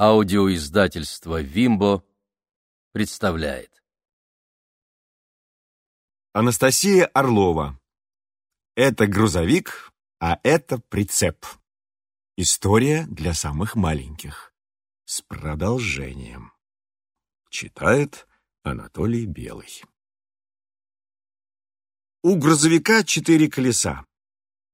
Аудиоиздательство «Вимбо» представляет. Анастасия Орлова. Это грузовик, а это прицеп. История для самых маленьких. С продолжением. Читает Анатолий Белый. У грузовика четыре колеса.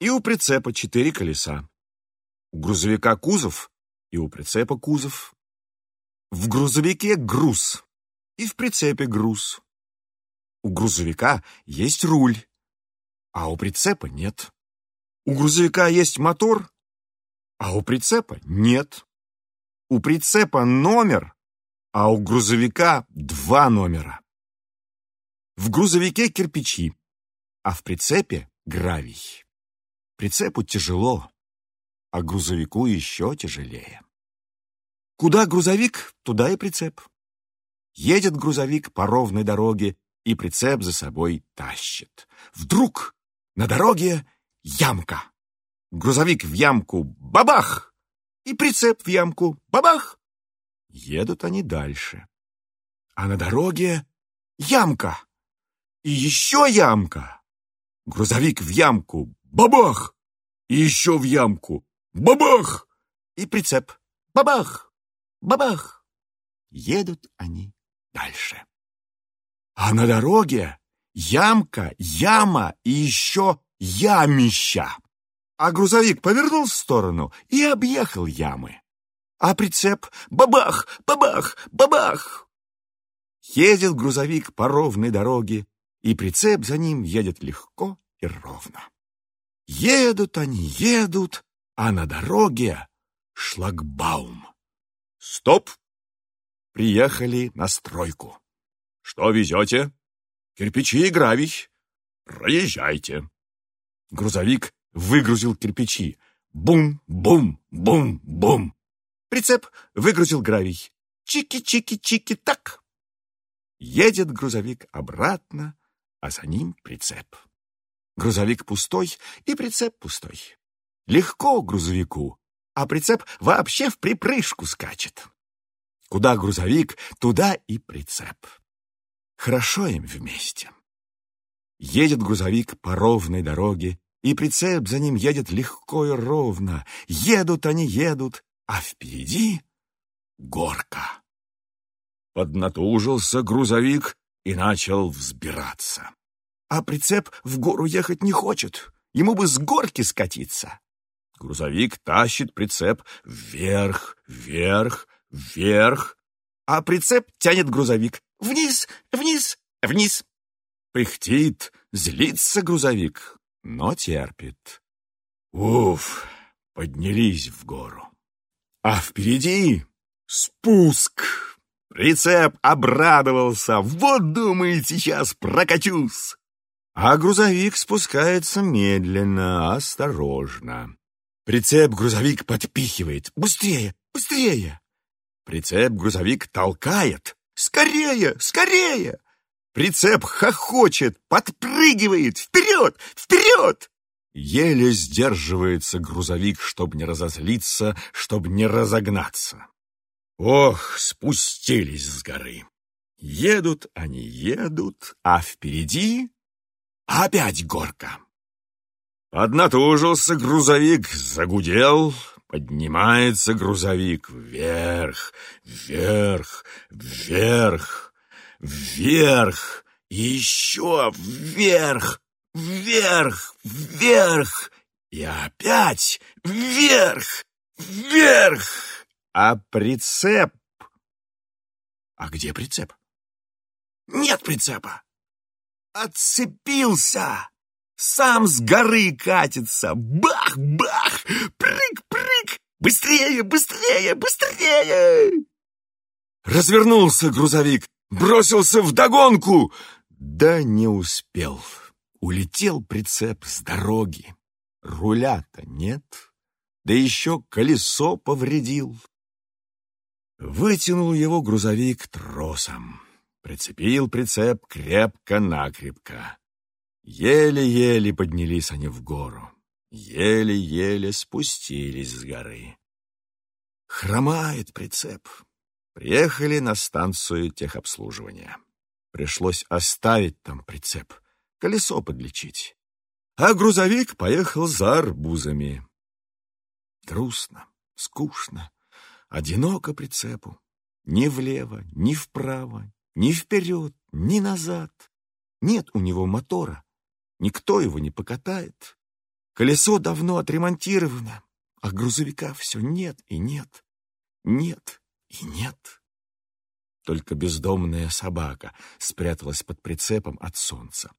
И у прицепа четыре колеса. У грузовика кузов, и у прицепа кузов. В грузовике груз, и в прицепе груз. У грузовика есть руль, а у прицепа нет. У грузовика есть мотор, а у прицепа нет. У прицепа номер, а у грузовика два номера. В грузовике кирпичи, а в прицепе гравий. Прицепу тяжело, а грузовику еще тяжелее. Куда грузовик, туда и прицеп. Едет грузовик по ровной дороге, и прицеп за собой тащит. Вдруг на дороге ямка. Грузовик в ямку — бабах! И прицеп в ямку — бабах! Едут они дальше. А на дороге ямка. И еще ямка. Грузовик в ямку — бабах! И еще в ямку — бабах! И прицеп — бабах! Бабах! Едут они дальше. А на дороге ямка, яма и еще ямища. А грузовик повернул в сторону и объехал ямы. А прицеп — бабах, бабах, бабах! Едет грузовик по ровной дороге, и прицеп за ним едет легко и ровно. Едут они, едут, а на дороге шлагбаум. Стоп! Приехали на стройку. Что везете? Кирпичи и гравий. Проезжайте. Грузовик выгрузил кирпичи. Бум, бум, бум, бум. Прицеп выгрузил гравий. Чики-чики-чики, так. Едет грузовик обратно, а за ним прицеп. Грузовик пустой и прицеп пустой. Легко грузовику, а прицеп вообще в припрыжку скачет. Куда грузовик, туда и прицеп. Хорошо им вместе. Едет грузовик по ровной дороге, и прицеп за ним едет легко и ровно. Едут они, едут, а впереди горка. Поднатужился грузовик и начал взбираться. А прицеп в гору ехать не хочет, ему бы с горки скатиться. Грузовик тащит прицеп вверх, вверх, вверх, а прицеп тянет грузовик вниз, вниз, вниз. Пыхтит, злится грузовик, но терпит. Уф, поднялись в гору. А впереди спуск. Прицеп обрадовался. Вот, думает, сейчас прокачусь. А грузовик спускается медленно, осторожно. Прицеп-грузовик подпихивает. Быстрее, быстрее! Прицеп-грузовик толкает. Скорее, скорее! Прицеп хохочет, подпрыгивает. Вперед, вперед! Еле сдерживается грузовик, чтобы не разозлиться, чтобы не разогнаться. Ох, спустились с горы. Едут они, едут, а впереди опять горка. Поднатужился грузовик, загудел, поднимается грузовик вверх, вверх, вверх, вверх, еще вверх, вверх, вверх, и опять вверх, вверх, а прицеп... А где прицеп? Нет прицепа. Отцепился сам с горы катится. Бах-бах! Прыг-прыг! Быстрее, быстрее, быстрее! Развернулся грузовик, бросился в догонку, да не успел. Улетел прицеп с дороги. Руля-то нет, да еще колесо повредил. Вытянул его грузовик тросом, прицепил прицеп крепко-накрепко. Еле-еле поднялись они в гору, еле-еле спустились с горы. Хромает прицеп. Приехали на станцию техобслуживания. Пришлось оставить там прицеп, колесо подлечить. А грузовик поехал за арбузами. Грустно, скучно, одиноко прицепу. Ни влево, ни вправо, ни вперед, ни назад. Нет у него мотора. Никто его не покатает. Колесо давно отремонтировано, а грузовика все нет и нет, нет и нет. Только бездомная собака спряталась под прицепом от солнца.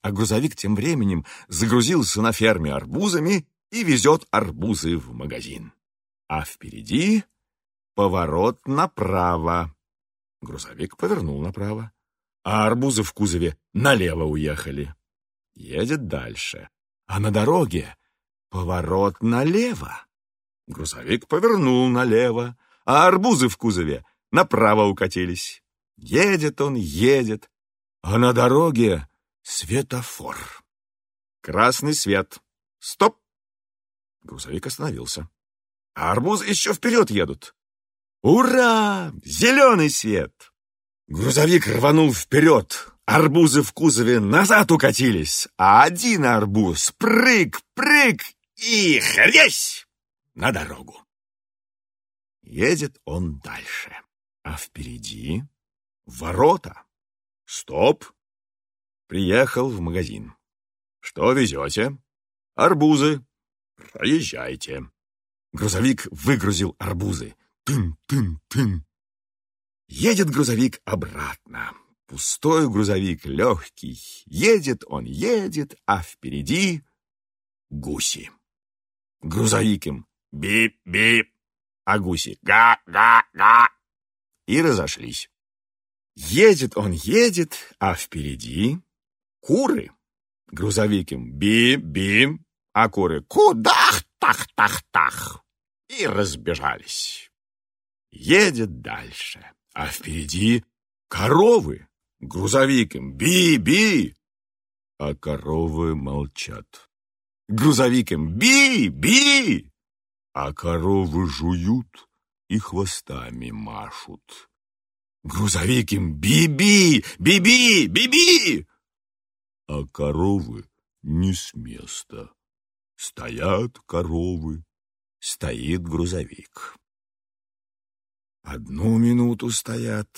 А грузовик тем временем загрузился на ферме арбузами и везет арбузы в магазин. А впереди поворот направо. Грузовик повернул направо, а арбузы в кузове налево уехали. Едет дальше, а на дороге поворот налево. Грузовик повернул налево, а арбузы в кузове направо укатились. Едет он, едет, а на дороге светофор. Красный свет. Стоп! Грузовик остановился. А арбузы еще вперед едут. Ура! Зеленый свет! Грузовик рванул вперед. Арбузы в кузове назад укатились, а один арбуз прыг, прыг и хрясь на дорогу. Едет он дальше, а впереди ворота. Стоп! Приехал в магазин. Что везете? Арбузы. Проезжайте. Грузовик выгрузил арбузы. Тын-тын-тын. Едет грузовик обратно. Пустой грузовик, легкий. Едет он, едет, а впереди гуси. Грузовик им бип-бип, а гуси га-га-га. И разошлись. Едет он, едет, а впереди куры. Грузовик им би-би, а куры кудах-тах-тах-тах. И разбежались. Едет дальше, а впереди коровы. Грузовик им би-би, а коровы молчат. Грузовик им би-би, а коровы жуют и хвостами машут. Грузовик им би-би, би-би, би-би, а коровы не с места. Стоят коровы, стоит грузовик. Одну минуту стоят,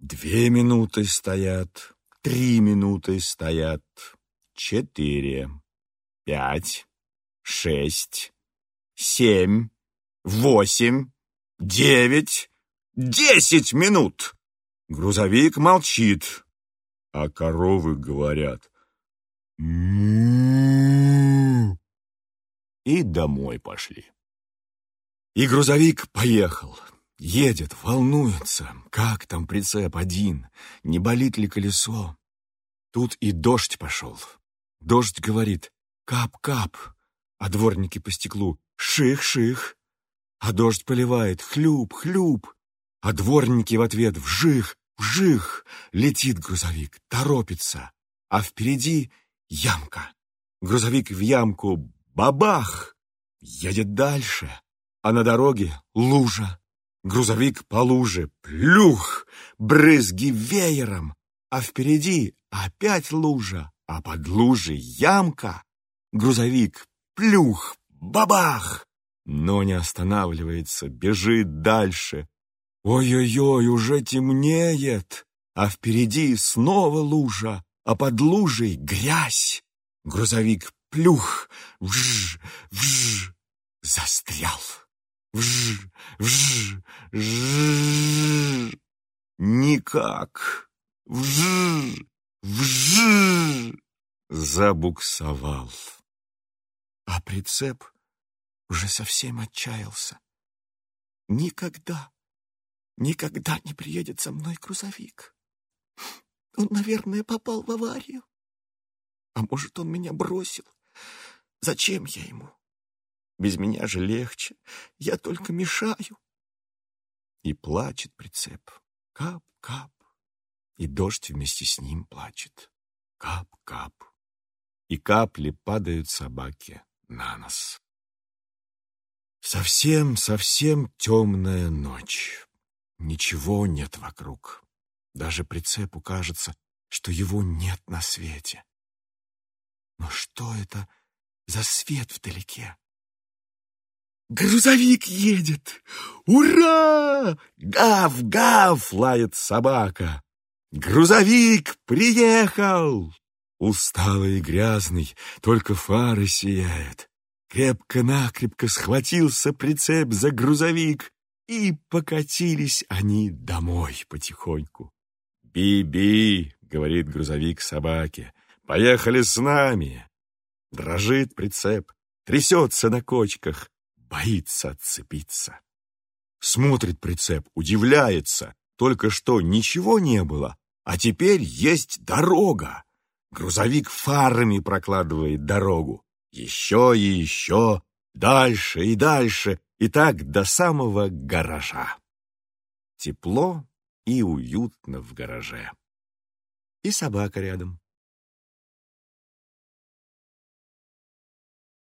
две минуты стоят, три минуты стоят, четыре, пять, шесть, семь, восемь, девять, десять минут. Грузовик молчит, а коровы говорят. И домой пошли. И грузовик поехал. Едет, волнуется. Как там прицеп один? Не болит ли колесо? Тут и дождь пошел. Дождь говорит «кап-кап», а дворники по стеклу «ших-ших». А дождь поливает «хлюп-хлюп», а дворники в ответ «вжих, вжих». Летит грузовик, торопится, а впереди ямка. Грузовик в ямку «бабах» едет дальше, а на дороге лужа. Грузовик по луже, плюх, брызги веером, а впереди опять лужа, а под лужей ямка. Грузовик, плюх, бабах, но не останавливается, бежит дальше. Ой-ой-ой, уже темнеет, а впереди снова лужа, а под лужей грязь. Грузовик, плюх, вж, вж, застрял. Вж, вж, вж. Никак. Вж, вж. Забуксовал. А прицеп уже совсем отчаялся. Никогда, никогда не приедет со мной грузовик. Он, наверное, попал в аварию. А может, он меня бросил. Зачем я ему? Без меня же легче. Я только мешаю. И плачет прицеп. Кап-кап. И дождь вместе с ним плачет. Кап-кап. И капли падают собаке на нос. Совсем-совсем темная ночь. Ничего нет вокруг. Даже прицепу кажется, что его нет на свете. Но что это за свет вдалеке? Грузовик едет! Ура! Гав, гав! лает собака. Грузовик приехал! Усталый и грязный, только фары сияют. Крепко-накрепко схватился прицеп за грузовик, и покатились они домой потихоньку. «Би-би!» — говорит грузовик собаке. «Поехали с нами!» Дрожит прицеп, трясется на кочках, боится отцепиться. Смотрит прицеп, удивляется. Только что ничего не было, а теперь есть дорога. Грузовик фарами прокладывает дорогу. Еще и еще, дальше и дальше, и так до самого гаража. Тепло и уютно в гараже. И собака рядом.